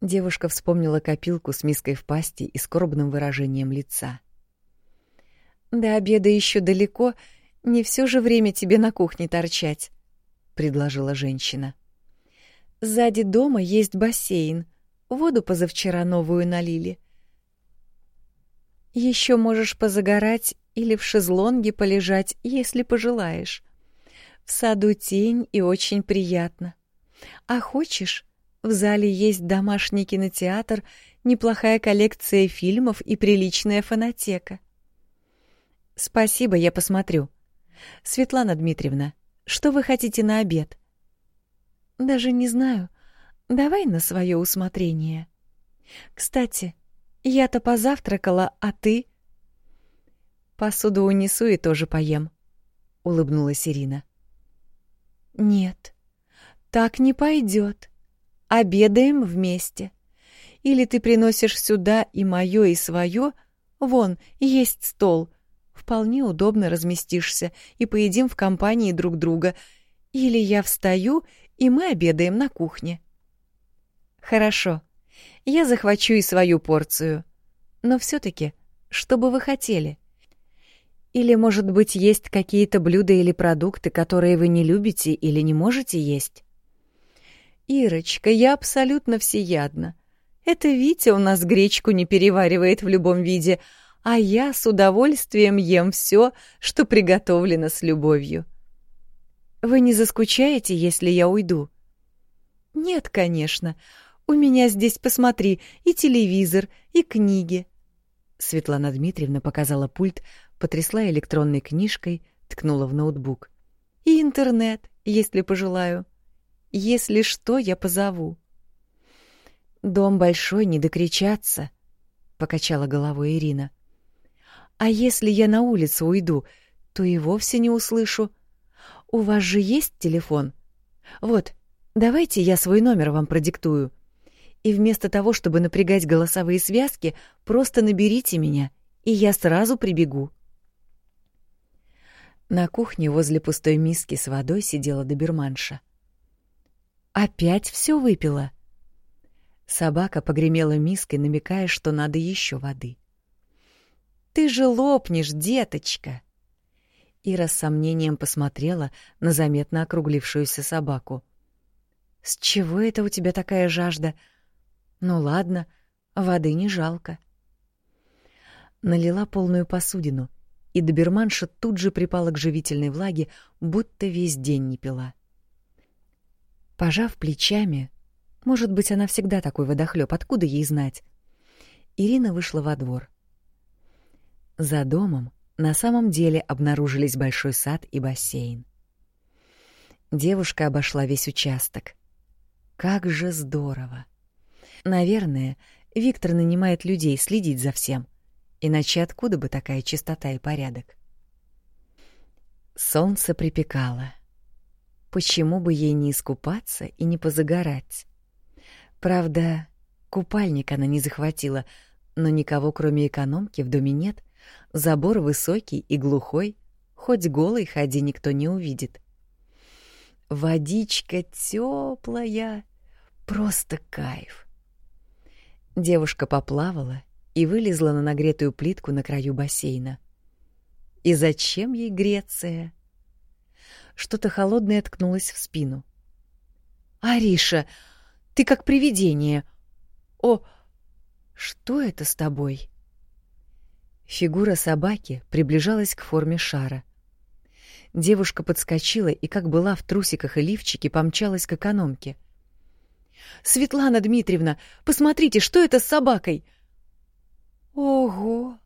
Девушка вспомнила копилку с миской в пасти и скорбным выражением лица. До обеда еще далеко, не все же время тебе на кухне торчать, предложила женщина. Сзади дома есть бассейн. Воду позавчера новую налили. Еще можешь позагорать или в шезлонге полежать, если пожелаешь. В саду тень и очень приятно. А хочешь, в зале есть домашний кинотеатр, неплохая коллекция фильмов и приличная фонотека. Спасибо, я посмотрю. Светлана Дмитриевна, что вы хотите на обед? Даже не знаю. Давай на свое усмотрение. Кстати, я-то позавтракала, а ты? Посуду унесу и тоже поем, улыбнулась Ирина. Нет, так не пойдет. Обедаем вместе. Или ты приносишь сюда и мое, и свое. Вон, есть стол — вполне удобно разместишься и поедим в компании друг друга. Или я встаю, и мы обедаем на кухне. Хорошо. Я захвачу и свою порцию. Но все таки что бы вы хотели? Или, может быть, есть какие-то блюда или продукты, которые вы не любите или не можете есть? Ирочка, я абсолютно всеядна. Это Витя у нас гречку не переваривает в любом виде, а я с удовольствием ем все, что приготовлено с любовью. Вы не заскучаете, если я уйду? Нет, конечно. У меня здесь, посмотри, и телевизор, и книги. Светлана Дмитриевна показала пульт, потрясла электронной книжкой, ткнула в ноутбук. И интернет, если пожелаю. Если что, я позову. Дом большой, не докричаться, покачала головой Ирина. — а если я на улицу уйду, то и вовсе не услышу. У вас же есть телефон? Вот, давайте я свой номер вам продиктую. И вместо того, чтобы напрягать голосовые связки, просто наберите меня и я сразу прибегу. На кухне возле пустой миски с водой сидела доберманша. «Опять все выпила?» Собака погремела миской, намекая, что надо еще воды. «Ты же лопнешь, деточка!» Ира с сомнением посмотрела на заметно округлившуюся собаку. «С чего это у тебя такая жажда? Ну ладно, воды не жалко». Налила полную посудину, и доберманша тут же припала к живительной влаге, будто весь день не пила. Пожав плечами, может быть, она всегда такой водохлёб, откуда ей знать? Ирина вышла во двор. За домом на самом деле обнаружились большой сад и бассейн. Девушка обошла весь участок. Как же здорово! Наверное, Виктор нанимает людей следить за всем. Иначе откуда бы такая чистота и порядок? Солнце припекало. Почему бы ей не искупаться и не позагорать? Правда, купальник она не захватила, но никого, кроме экономки, в доме нет — Забор высокий и глухой, хоть голый ходи никто не увидит. Водичка теплая, просто кайф. Девушка поплавала и вылезла на нагретую плитку на краю бассейна. И зачем ей Греция? Что-то холодное ткнулось в спину. «Ариша, ты как привидение! О, что это с тобой?» Фигура собаки приближалась к форме шара. Девушка подскочила и, как была в трусиках и лифчике, помчалась к экономке. «Светлана Дмитриевна, посмотрите, что это с собакой?» «Ого!»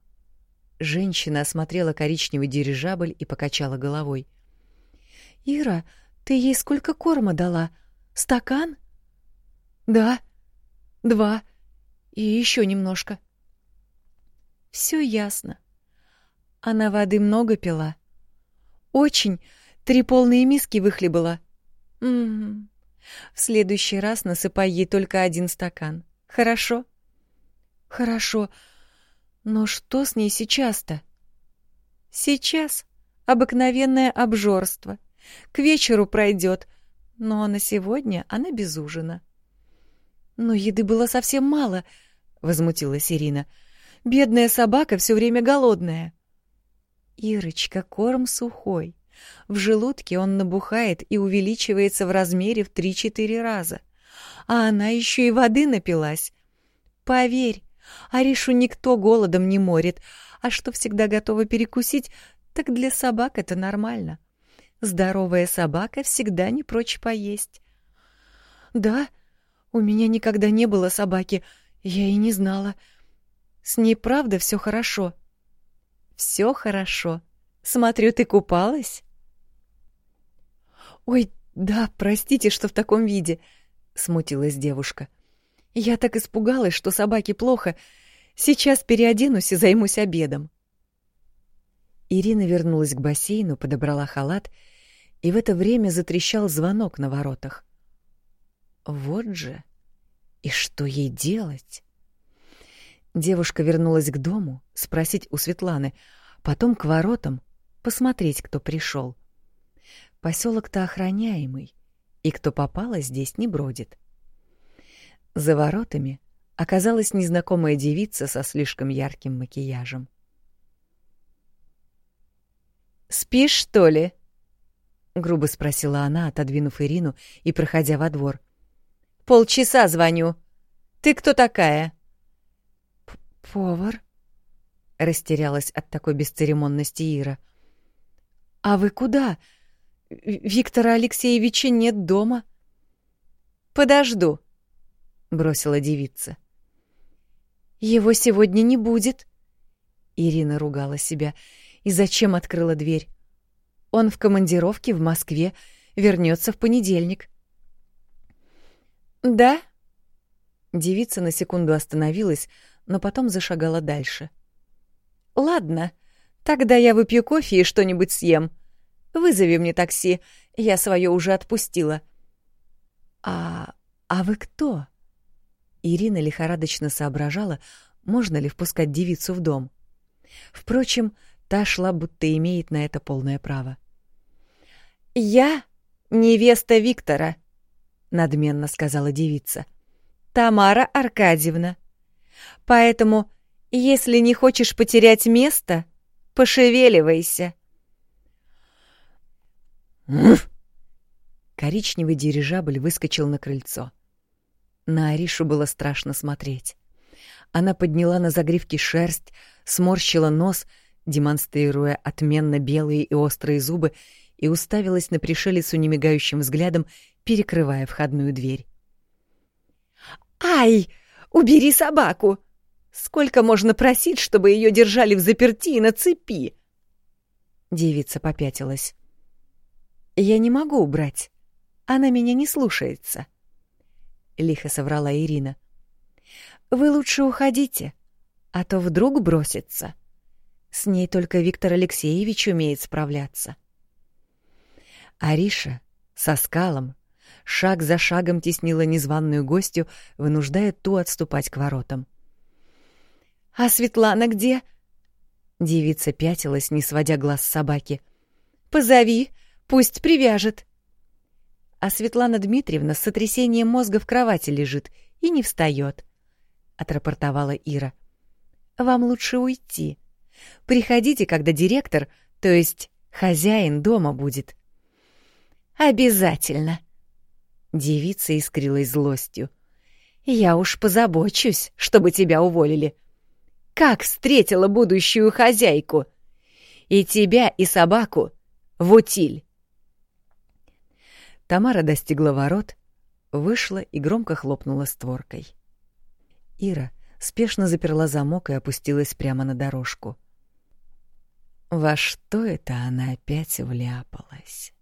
Женщина осмотрела коричневый дирижабль и покачала головой. «Ира, ты ей сколько корма дала? Стакан?» «Да, два. И еще немножко». Все ясно. Она воды много пила. Очень. Три полные миски выхлебала. Угу. В следующий раз насыпай ей только один стакан. Хорошо? Хорошо. Но что с ней сейчас-то? Сейчас обыкновенное обжорство. К вечеру пройдет, но на сегодня она без ужина. Но еды было совсем мало, возмутилась Ирина. — Бедная собака все время голодная. Ирочка, корм сухой. В желудке он набухает и увеличивается в размере в три-четыре раза. А она еще и воды напилась. Поверь, Аришу никто голодом не морит, а что всегда готова перекусить, так для собак это нормально. Здоровая собака всегда не прочь поесть. Да, у меня никогда не было собаки, я и не знала — с ней правда все хорошо? Все хорошо. Смотрю, ты купалась? Ой, да, простите, что в таком виде, смутилась девушка. Я так испугалась, что собаке плохо. Сейчас переоденусь и займусь обедом. Ирина вернулась к бассейну, подобрала халат, и в это время затрещал звонок на воротах. Вот же. И что ей делать? Девушка вернулась к дому, спросить у Светланы, потом к воротам, посмотреть, кто пришел. Поселок-то охраняемый, и кто попало здесь не бродит. За воротами оказалась незнакомая девица со слишком ярким макияжем. «Спишь, что ли?» — грубо спросила она, отодвинув Ирину и проходя во двор. «Полчаса звоню. Ты кто такая?» «Повар?» — растерялась от такой бесцеремонности Ира. «А вы куда? Виктора Алексеевича нет дома?» «Подожду», — бросила девица. «Его сегодня не будет», — Ирина ругала себя. «И зачем открыла дверь? Он в командировке в Москве, вернется в понедельник». «Да?» Девица на секунду остановилась, но потом зашагала дальше. «Ладно, тогда я выпью кофе и что-нибудь съем. Вызови мне такси, я свое уже отпустила». «А... а вы кто?» Ирина лихорадочно соображала, можно ли впускать девицу в дом. Впрочем, та шла, будто имеет на это полное право. «Я невеста Виктора», — надменно сказала девица. «Тамара Аркадьевна. Поэтому, если не хочешь потерять место, пошевеливайся». Коричневый дирижабль выскочил на крыльцо. На Аришу было страшно смотреть. Она подняла на загривке шерсть, сморщила нос, демонстрируя отменно белые и острые зубы, и уставилась на пришелицу немигающим взглядом, перекрывая входную дверь. «Ай! Убери собаку! Сколько можно просить, чтобы ее держали в заперти и на цепи?» Девица попятилась. «Я не могу убрать. Она меня не слушается», — лихо соврала Ирина. «Вы лучше уходите, а то вдруг бросится. С ней только Виктор Алексеевич умеет справляться». Ариша со скалом шаг за шагом теснила незваную гостью, вынуждая ту отступать к воротам. «А Светлана где?» Девица пятилась, не сводя глаз с собаки. «Позови, пусть привяжет». А Светлана Дмитриевна с сотрясением мозга в кровати лежит и не встает, — отрапортовала Ира. «Вам лучше уйти. Приходите, когда директор, то есть хозяин, дома будет». «Обязательно!» Девица искрилась злостью. «Я уж позабочусь, чтобы тебя уволили. Как встретила будущую хозяйку! И тебя, и собаку в утиль!» Тамара достигла ворот, вышла и громко хлопнула створкой. Ира спешно заперла замок и опустилась прямо на дорожку. Во что это она опять вляпалась?